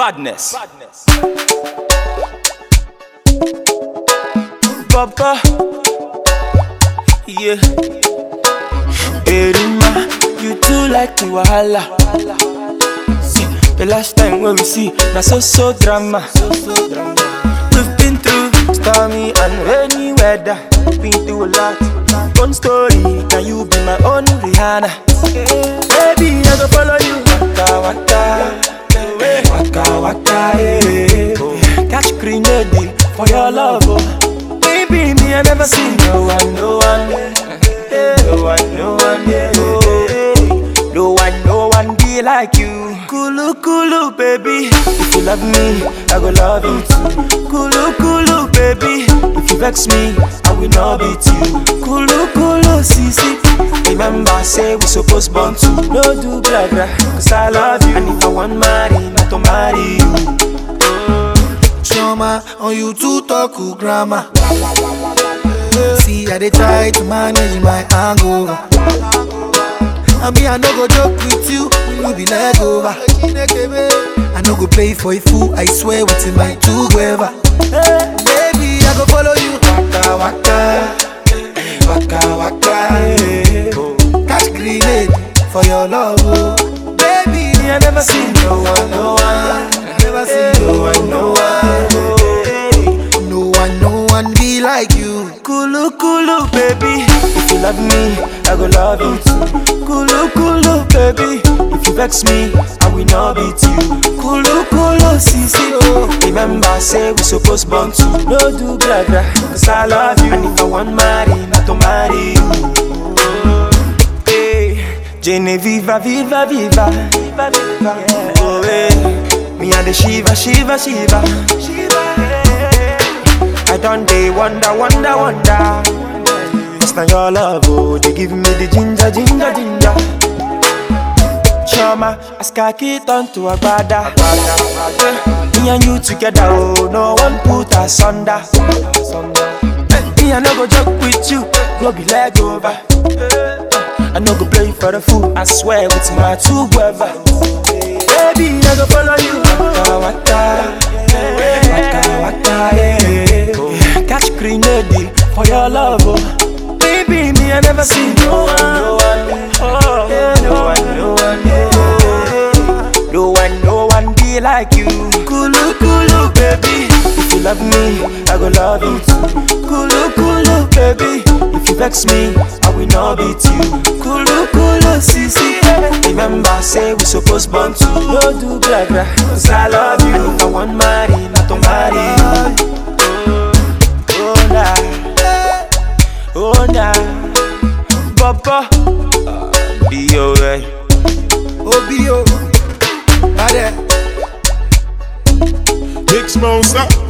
Badness. Papa. Yeah. Erima, you too like the wahala. See, the last time when we see, na so so drama. We've been through stormy and rainy weather. Been through a lot. One story, can you be my own Rihanna? Catch for your love, oh. Baby, me I never seen no one, no one, yeah. Eh. no one, no one, yeah. Eh. No one, no one be like you. Kulu kulu, baby. If you love me, I go love you too. Kulu kulu, baby. If you vex me, I will not beat you. Kulu kulu, sisi. Remember, say we supposed born to no do blah blah. Cause I love you, and if I want marry, not to marry you. Choma, on you to talk grammar. See, I dey try to manage my hangover. I mean, I no go joke with you, you be leg over. I no go play for a fool, I swear within my two gueva. Baby, I go follow you. Waka waka, waka waka. eh. Catch grenade for your love, oh. Baby, I never seen no one, Kulu baby. If you love me, I go love you too. Kulu kulu, baby. If you vex me, I will not beat you. Kulu kulu, sisi oh. Remember, say we supposed born to no do blah blah. Cause I love you, and if I want marry, not to marry you. Hey, Jenny, viva, viva, viva, viva, viva. Oh, hey. Me and the Shiva, Shiva, Shiva, Shiva. Hey. I done day wonder, wonder, wonder. Cause now your love, oh, they give me the ginger, ginger, ginger. Chama, as khaki turn to a brother. Me and you together, oh, no one put us under. Me, I no go joke with you, go be leg over. I no go play for the fool, I swear with my two brother. Baby, I go follow you. Waka eh, waka, waka waka, yeah. Catch grenade for your love, oh. Baby, me I never seen no one, no one, oh, yeah, no one, no one, yeah. No one, no one be like you. Kulu kulu, baby. If you love me, I go love you too. Kulu kulu, baby. If you vex me, I will not beat you. Kulu kulu, sisi. Eh. Remember, say we supposed born to no do blah blah. Cause I love Papa, be alright. Obio, Bade. Big Smosa.